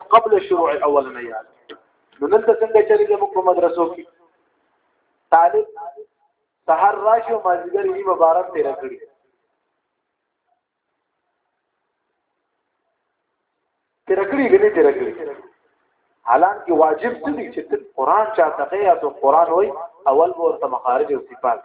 قبل شروع اولنې یاد نو دلته څنګه چلی زموږ په مدرسو کې طالب سحر راشي او مازیګر یې مبارک تیر کړی تیر کړی غني تیر کړی حالان کې واجب څه دي چې قرآن چاته یا تو قرآن وای اول ورته مخارج او صفات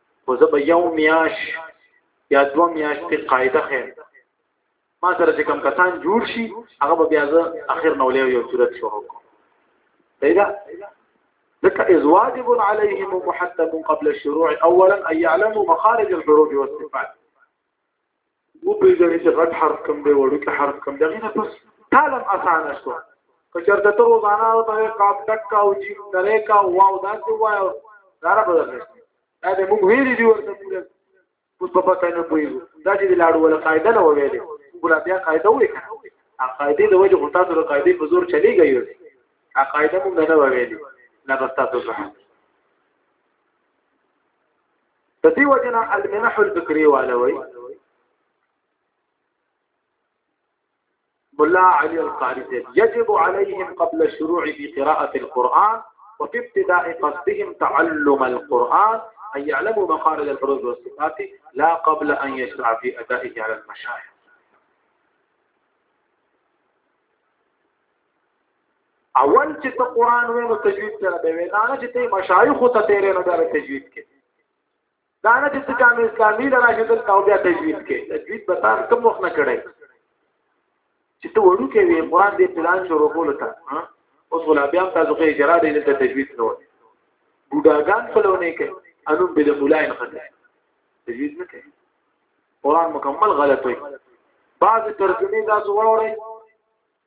خو زه به یو میاش یا دو میاشتې قاعده خې ما سره چې کم کسان جوړ شي هغه به بیا زه اخر نو له یو صورت شروع کوم پیدا ذکر از واجب علیهم محتم قبل الشروع اولا ان يعلموا مخارج الحروف والصفات وو په دې چې غټ حرف کم دی وړو کې حرف کم دی غیره پس تعلم اسانه شو که چرته ته روزانه او ته قاف ټک کا او جیم نری کا واو دا څه وایو دا را بدل شي دا د موږ ویلي دی ورته موږ اوس په پته نه پوي دا چې د لاړو ولا قاعده نه ویلې ګور بیا قاعده وې کنه ا قاعده د وجه غوتا سره قاعده په زور چلی گئی وي ا قاعده موږ نه ویلې نه بس تاسو ځه د دې وجنه المنح الفکری والوي قلها علي القارثي يجب عليهم قبل الشروع في قراءة القرآن وفي ابتداء قصدهم تعلم القرآن أن يعلموا مخارج الفروض والصفات لا قبل أن يشرع في أدائه على المشايخ اول چې ته قران وې نو تجوید سره به وې دا نه چې ته مشایخ ته تیرې نه به تجوید کې دا نه چې ته جامع اسلامي لرا چې دل او بیا تجوید کې تجوید به تاسو کوم وخت نه کړی چې ته وړو کې وې قران دې پلان شروع کول تا اوس ولا بیا تاسو کې اجرا دې ته تجوید نه وې بوډاګان فلونه کې انو به د مولای نه خدای تجوید نه کوي قران مکمل غلط وي بعض ترجمه دا زوړ وړي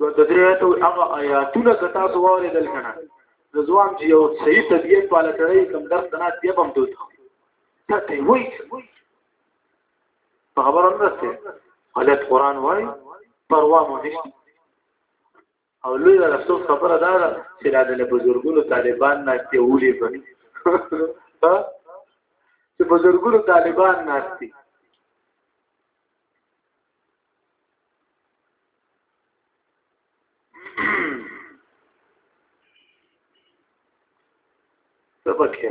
نو د دې ته هغه آیاتونه کتا سوال دل کنه د ځوان چې یو صحیح طبيعت والا کړی کم درس نه دی بم دوی ته ته وای په خبره نه ستې غلط قران وای پروا مو نشته او لوی د افسوس خبره دا ده چې دا د بزرګونو طالبان ناشته ولې بني ها چې بزرګونو طالبان ناشتي سبق یې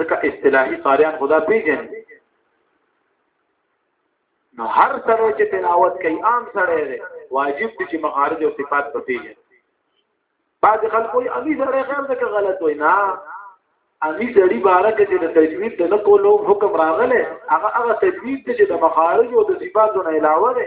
ځکه اصطلاحي قاریان خدا پیژني نو هر سره چې تلاوت کوي عام سره دی واجب دي چې مخارج او صفات په پیژني بعض خلکو یې امي سره خیال ده غلط وای نه امي سړي بارک چې د تجوید د نکولو حکم راغله هغه هغه تجوید چې د مخارج او د صفاتو نه علاوه ده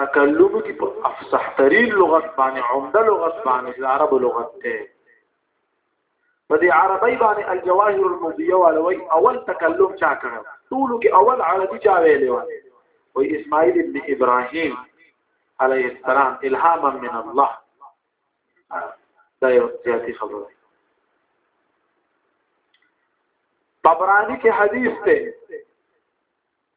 تکلم کی په افصح ترین لغت باندې عمده لغت باندې د عرب لغت ته په دې عربی باندې الجواهر المضیه ولوي اول تکلم چا کړو ټول کې اول عربي چا ویلې و او اسماعیل ابن ابراهیم علیه السلام الهاما من الله دا یو سیاتی خبره طبرانی کې حدیث ته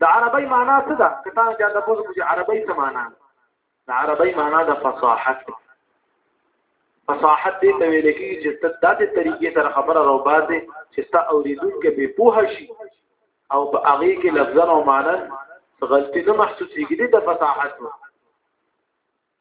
د عربی معنا څه ده که تاسو چا د پوزو کې عربی څه معنا د عربی معنا د فصاحت فصاحت دې ته ویل کېږي چې ته داسې طریقې سره خبره راوباسې چې ستا اورېدونکي به پوه شي او په هغه کې لفظا او معنا غلطي نه محسوسېږي د فصاحت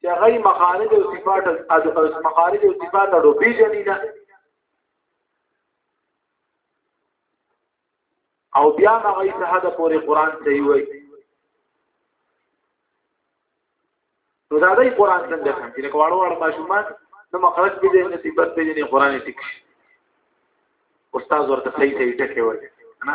چې هغه مخارج او صفات او مخارج او صفات او پیژنې نه او بیا هغه ته هدا پورې قران صحیح وایي نو دا دی قران څنګه څنګه چې کواړو وړ ماشومان نو مخرج به دې نصیبت به دې قران ټیک شي استاد ورته صحیح صحیح ټکی ورته نه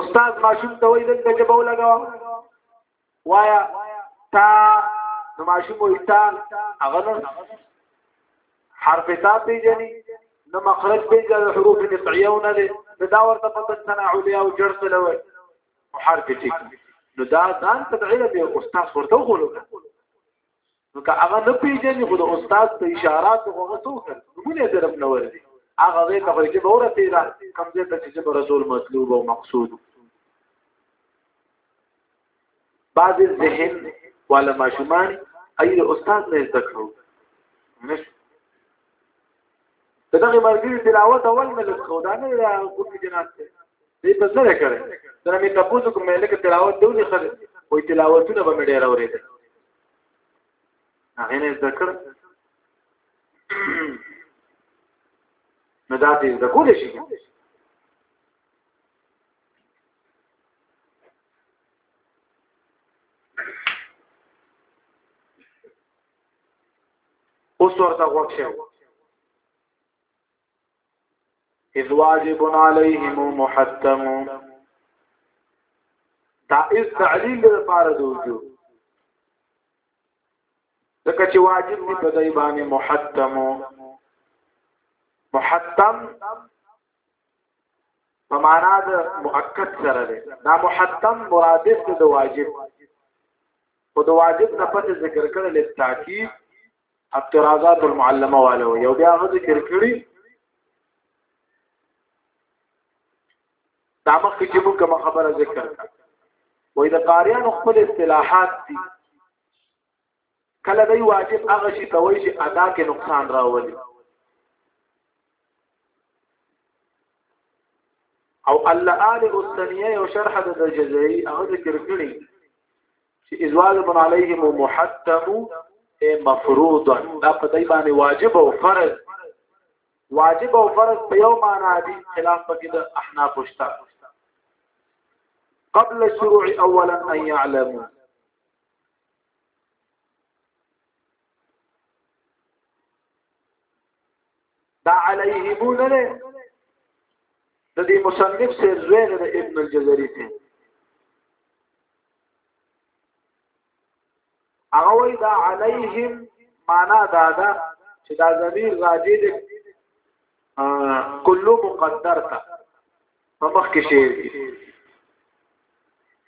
استاد ماشوم ته وایي دلته جبه ولګوا وایا تا نو ماشوم وایي تا هغه نو حرف تا پیژني نو مخرج پیژني حروف قطعیه نه دي دا ورته په تنه علیا او جړ څه لوي حرف ټیک نو دا ځان تدعیه به استاد ورته وغولو نو که هغه نه پیژني خو د استاد په اشارات خو هغه څوک نمونه درم نه ورځي هغه ځای ته خو چې به ورته دا کوم ځای ته چې به رسول مطلوب او مقصود بعض ذهن ولا ماشومان اي استاد نه زده کړو نشو په دغه مرګي تلاوت اول نه لږ خو دا نه را کوم جنات ته دې په سره کړې دا مې تاسو کوم مې لکه تلاوت دوی خره وې تلاوتونه به مې ډېر اورېدل هغه نه ذکر نو دا دې د کول شي اوس ورته وښه اذ واجب علیهم محتم دا اس تعلیل لپاره د وجوب ځکه چې واجب دی په دای باندې محتم محتم په معنا د مؤکد سره دی دا محتم مرادف د واجب او د واجب نه پته ذکر کړل تاکید اعتراضات المعلمه والو یو بیا غو ذکر کړی دا مخکې چې موږ کوم خبره ذکر کړه وای د قاریانو خپل اصطلاحات دي کله دی واجب هغه شي ته وایي چې ادا کې نقصان راولي او الله آل الثانیه او شرح د جزئی هغه ذکر کړی چې ازواج من علیهم محتم اے مفروضا دا په دای باندې واجب او فرض واجب او فرض په یو معنا دي خلاف پکې د احناف شته قبل الشروع اولا ان يعلموا دا علیهمون نه د دې مصنف سره زوی د ابن الجزري ته هغه وی دا علیهم معنا دا ده چې دا ضمیر راځي د کلو مقدر ته په مخ کې شی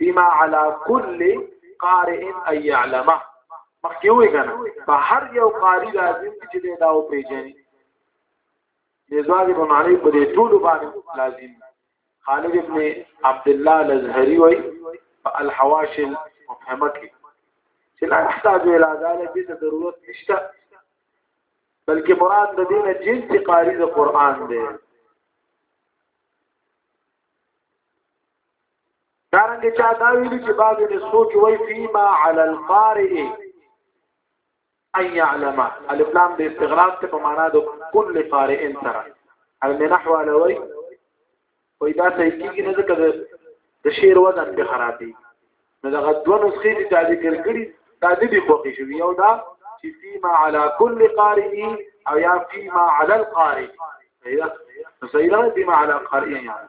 بما على كل قارئ ان يعلم مخکې وې کنه په هر یو قاری لازم چې دا او پیژني نزواج په معنی په دې ټول باندې لازم خالد ابن عبد الله الازهري وي په الحواش المفهمه کې چې لا يحتاج الى ذلك دې ضرورت نشته بلکې مراد د دې نه جنس قاری د قران دی دارنګ چا دا ویلي چې بعضې د سوچ وای فيما على القارئ ان يعلم الف لام د استغراق ته په معنا د کل قارئ سره المنحو علوي وای دا صحیح کیږي نه ځکه د شعر وزن به خرابي نو دا غدو نسخې دي چې ذکر کړي دا د دې خوښي شوی یو دا چې فيما على كل قارئ او یا فيما على القارئ صحیح ده فيما على القارئ يعني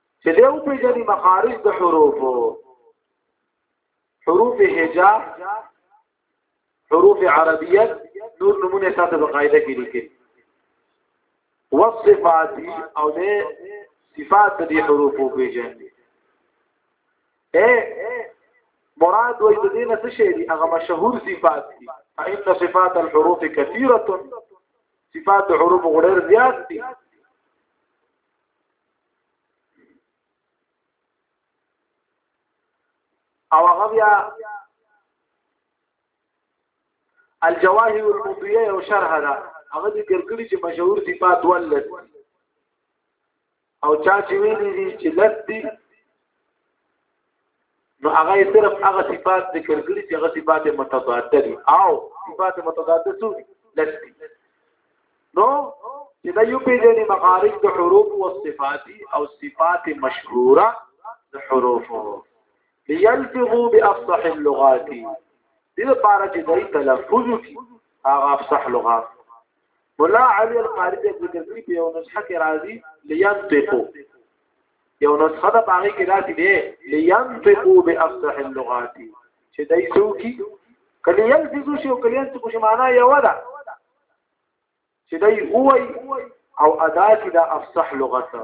چې دی او پیژني مخارج د حروفو حروف هجا حروف عربیه نور نمونه ساته په قاعده کې لیکل وصفات او د صفات د حروف او پیژن اے مراد وې د دې نه څه شي دي هغه مشهور صفات دي فإن صفات الحروف كثيرة صفات حروف غړر زیات دي او هغه بیا الجواهر المضیه او شرح دا هغه ذکر کړی چې مشهور دی پات ولد او چا چې ویلي دي چې لد دي نو هغه صرف هغه صفات ذکر کړي چې هغه صفات متضاد دي او صفات متضاد څه دي لستی نو چې دا یو پیژنې مخارج د حروف او صفات او صفات مشهوره د حروف ليلفظوا بافصح اللغات دې لپاره چې دوی تلفظ وکړي هغه افصح لغات ولا علي القاري ذکر کړي په یو نسخه کې راځي لينطقوا یو نسخه ده باغی کې داسې دی لینطقو بافصح اللغات چې دای سوکی کله یل فزو شی او کله یل څه کوم معنا یو ده چې دای اوای او ادا کې دا افصح لغت ده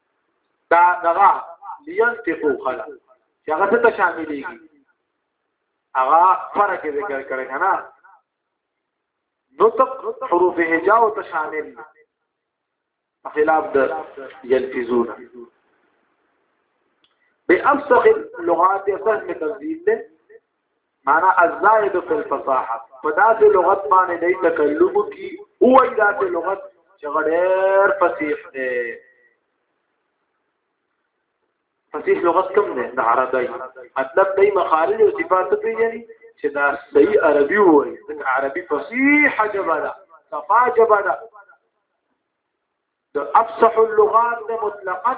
دا دغه لینتقو خلا چې هغه څه ته شاملېږي هغه فرق ذکر کړی کنه نطق حروف هجا او ته شامل خلاف د یلفظون به افسخ اللغات فهم تنزیل ده معنا الزائد فی الفصاحه په داسې لغت باندې د تکلم کی هو داسې لغت چې غډیر فصیح دی فصیح لغت کوم دی د عربی مطلب دی مخارج او صفات پیژني چې دا صحیح عربي وایي د عربي فصیح جبه ده صفا جبه ده د افصح اللغات مطلقا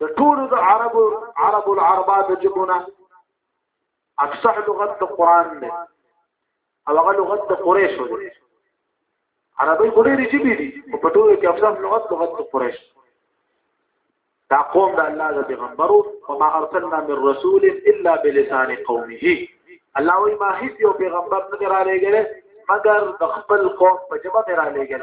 د ټول د عرب عرب العربات جبنا اکثر لغت د قران دی او هغه لغت د قریش دی عربی ګورې دي جبې دي په ټول کې افضل لغت لغت د قریش دا قوم د الله د پیغمبرو وما ارسلنا من رسول الا بلسان قومه الله وی ما هیڅ یو پیغمبر نه را لېګل مگر د خپل قوم په جبه را لېګل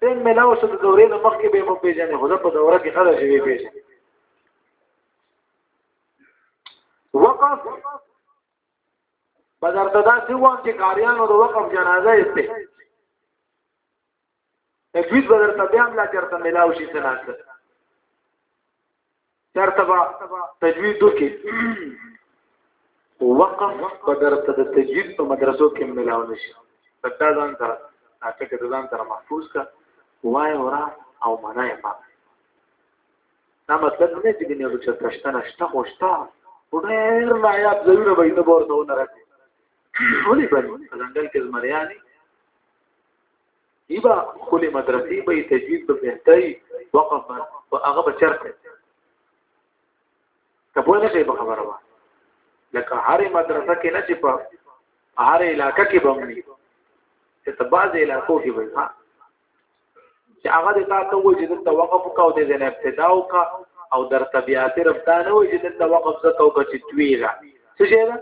ټیم ملاو شو د دورې نه مخکې به مو پیژنې خو په دوره کې خلک شوی پیژنې وقف بدر تدا سی وان چې کاریانو د وقف جنازه ایسته تجوید بدر تبیام لا چرته ملاو شي سناسته چرته با تجوید وکي وقف په درته د تجوید په مدرسو کې ملاو نشي پتا ځان ته اته کې ځان ته محفوظ کا وای ورا او معنا یې پام دا مطلب نه چې دنیا کې چرته شته نشته خوشته ډېر نایاب ضرور به ته ورته ونه راځي ولې باندې ځنګل کې زمریاني ایبا خلی مدرسی به تجوید به بهتای وقف و هغه به چرته ته په نه شي په خبره وه لکه هرې مدرسه کې نه چې په هرې علاقې کې بمني چې ته بعضې علاقو کې وي ها چې هغه د تاسو وې چې د توقف کا او د نه ابتدا او کا او در طبيعت رفتانه وې چې د توقف زکه او کا چې تویلا څه شي دا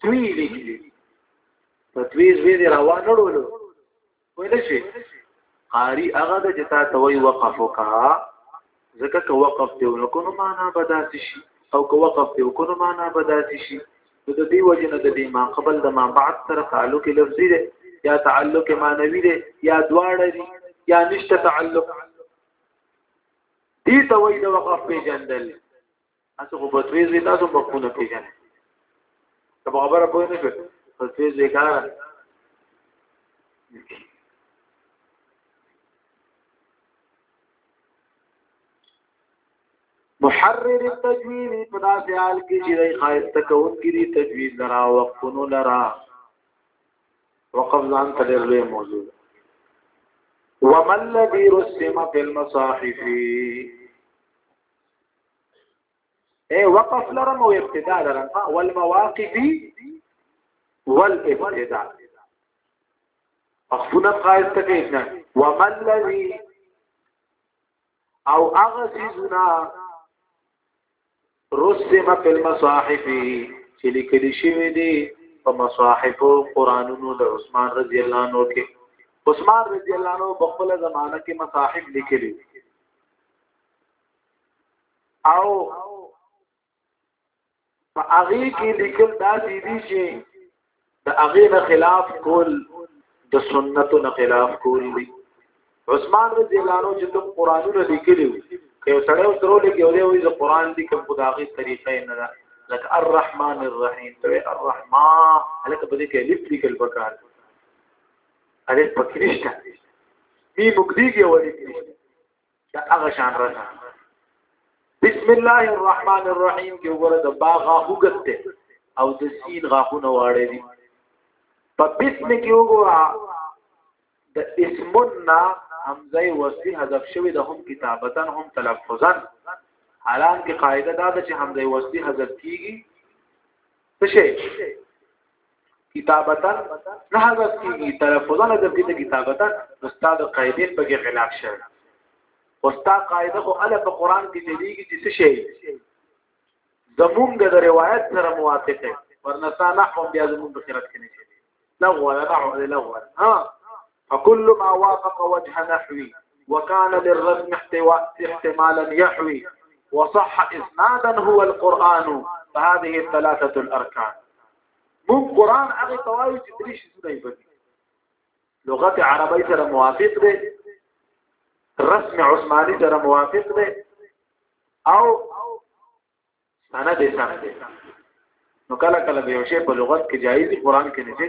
تویلې په تویز ویلې راوا نه ډولو ویل شي قاری هغه د جتا ته وی وقف وکا ځکه که وقف دی نو کوم معنا بداسي شي او که وقف دی کوم معنا بداسي شي نو د دې وجه نه د دې ما قبل د ما بعد سره تعلق لفظي دی یا تعلق معنوي دی یا دواړه دی یا نشته تعلق دې ته وی د وقف پیژندل تاسو خو بتوی زی تاسو په خونه پیژنې ته خبره پوه نه شو بتوی زی کار محرر التجوید په داسې حال کې چې دای خایسته کون کې دی تجوید لرا وقفونو لرا وقف ځان ته ډېر لوی موضوع ومن الذي رسم في المصاحف اي وقف لرم او ابتدا لرم والمواقف والابتدا اخفنا قائد تقيدنا وما الذي او اغسزنا رسم في المصاحف چې لیکل شوی دی په مصاحف او قرانونو د عثمان رضی الله عنه کې عثمان رضی الله عنه په خپل زمانہ کې مصاحف لیکلي او په هغه کې لیکل دا دي چې د هغه نه خلاف کول د سنتو نه خلاف کول دي عثمان رضی الله عنه چې کوم قرانونه لیکلي که سړی اوس درو لګي او دی وایي د قران دي کوم خدایي طریقې نه ده لکه الرحمن الرحیم ته الرحمن هلکه په دې کې لیک لیکل وکړ الف پکې نشته می مقدیږي ولې نشته دا هغه شان راځي بسم الله الرحمن الرحیم کې وګوره د با غاخو ګسته او د سین غاخو نه واړې دي په بسم کې وګوره د اسمنا حمزه وصلی حذف شوی د هم کتابتن هم تلفظا حالان کې قاعده دا ده چې حمزه وصلی حذف کیږي څه شي کتابتن نه حذف کیږي تلفظا حذف کیږي کتابتن استاد قاعده په کې خلاف شوی استاد قاعده خو اله په قران کې چلیږي چې څه شي زمونږ د روایت سره موافق دی ورنسا نحو بیا زمونږ په خیرت کې نشي لا ولا نحو لا ولا ها فكل ما وافق وجه نحوي وكان للرسم احتواء احتمالا يحوي وصح اسنادا هو القران فهذه الثلاثه الاركان مون قران هغه توایو چې درې شي سورې په لغت عربی سره موافق دی رسم عثماني سره موافق دی او سند یې سم دی نو کله کله به یو شی په لغت کې جایز قران کې نه دی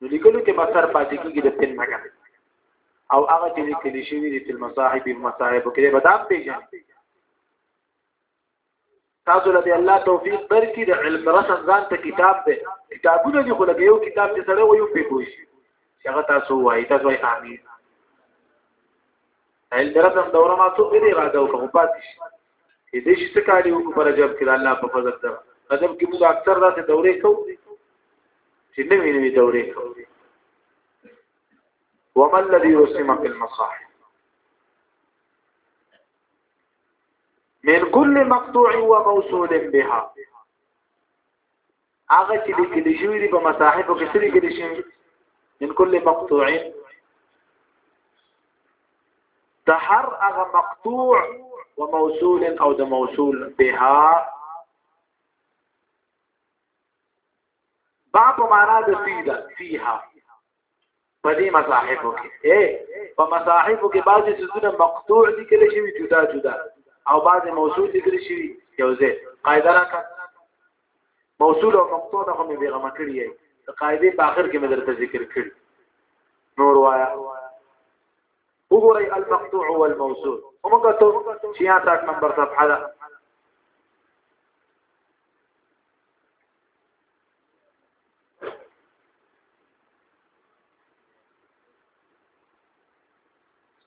نو لیکلو کې بسر پاتې کیږي د تل مګر او هغه چې لیکل شوی دی تل مصاحب مصاحب کې به دا پیژنې تاسو له الله توفیق درکې د علم رسن ځان ته کتاب دی کتابونه دي خو لګیو کتاب دې سره وایو په کوشش هغه تاسو وایي تاسو وایي امين ایل درته دوره ما څو پیری اراده وکړو پاتې شي دې شي څه کاری وکړو پر جواب کې الله په فضل سره قدم کې موږ اکثر داسې دورې کوو چې نوې نوې دورې کوو وما الذي يسمى في المصاحف من كل مقطوع وموصول بها هغه چې د کلی شوی دی په مصاحب کې سری کلی شي من کل مقطوعين د هر هغه مقطوع و موصول او د موصول بها باب معنا د فيها په دې مصاحب کې اے په مصاحب کې بعضي سونه مقطوع ذکر شوی جدا جدا او بعضي موصول ذکر شوی یو ځای قاعده راکړه موصول او مقطوع نه هم بیغمه کړی دی قاعده په اخر کې مدرته ذکر کړی نور وایا وګورئ المقطوع والموصول ومګه ته 66 نمبر صفحه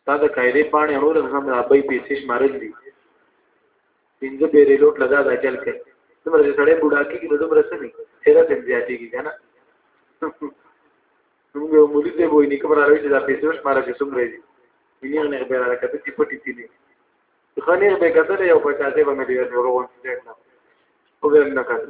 دا د قاعده باندې نور هم د ابي پیسې شمارل دي پنځه پیری لوټ لگا دا چل کې څومره چې سړی بوډا کېږي نو دومره څه نه خیره تم زیاتېږي کنه موږ یو مولي دی وای نه کومه راوي چې دا پیسې شماره چې څومره دي یې نه به راکته چې پټې تي نه خنیر به کتل یو په چاته باندې ورغون څه نه او به نه کتل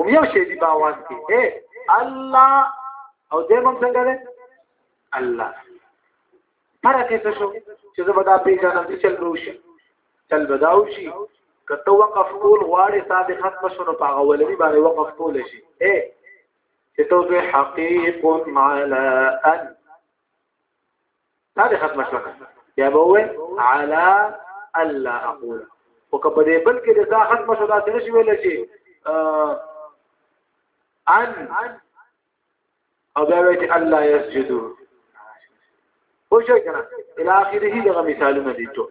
هم یو شی دی باوان کې اے الله او دې مونږ څنګه ده الله فرق یې شو چې زه به دا پیژنم چې چل روشي چل بداو شي کته وقف کول غواړي صاحب ختم شو نو په غولني باندې وقف کول شي اے چې تو به حقیق علی ان دا د ختم شو بیا به وې علا الا اقول او کبه دې بل کې د دا ختم شو دا څه شي ویل شي ان او بیا وې چې الله يسجدو خو شي کنه الی اخره دغه مثالونه دي ټول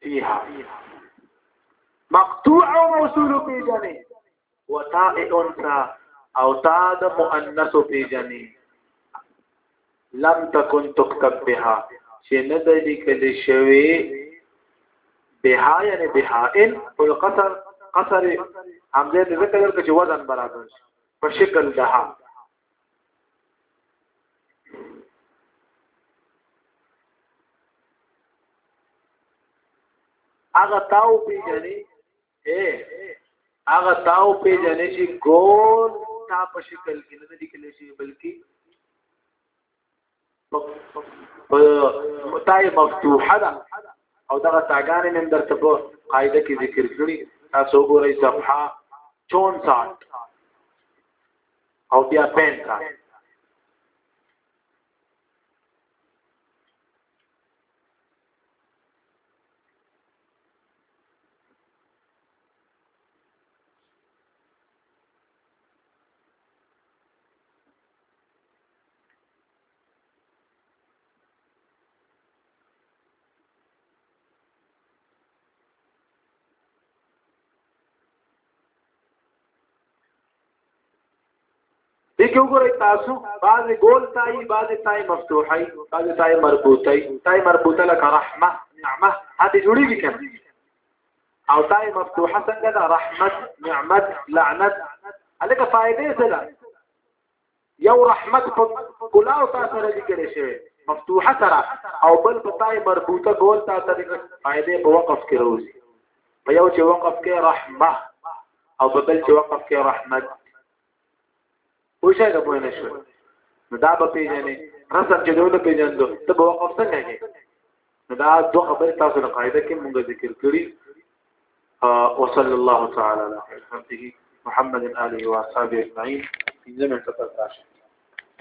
فيها مقطوع او موصول پیجنې وتاء انثى او تا د مؤنث پیجنې لم تكن تكتب بها چې نه د لیکل شوی بها یعنی بها ان او قصر قصر همزه د ذکر کې وزن برابر شي په شکل ده هغه تاو پیژنې اے هغه تاو پیژنې چې ګول تا په شکل کې نه لیکل شي بلکې متای مفتوحه ده او دغه تاګان نن درته په قاعده کې ذکر کړی تاسو وګورئ صفحه 64 او بیا 35 دغه وګورئ تاسو بعض ګول تای بعض تای مفتوحای بعض تای مربوطای تای مربوطه لك رحمه نعمه هذه جوړیږي کنه او تای مفتوحه څنګه ده رحمت نعمت لعنت الکه فائدې څه ده یو رحمت په کلاو تا سره لیکل شوی مفتوحه سره او بل په تای مربوطه ګول تا سره فائدې په وقف کې روزي په یو چې وقف کې رحمه او په بل چې وقف کې رحمت او شاید په نه شو نو دا به پیژنې رسم چې دوی پیژندو ته به وقف څنګه کې دا دوه خبرې تاسو له قاعده کې مونږ ذکر کړی او صلی الله تعالی علیه محمد اله و اصحابہ اجمعین انځمه تفضل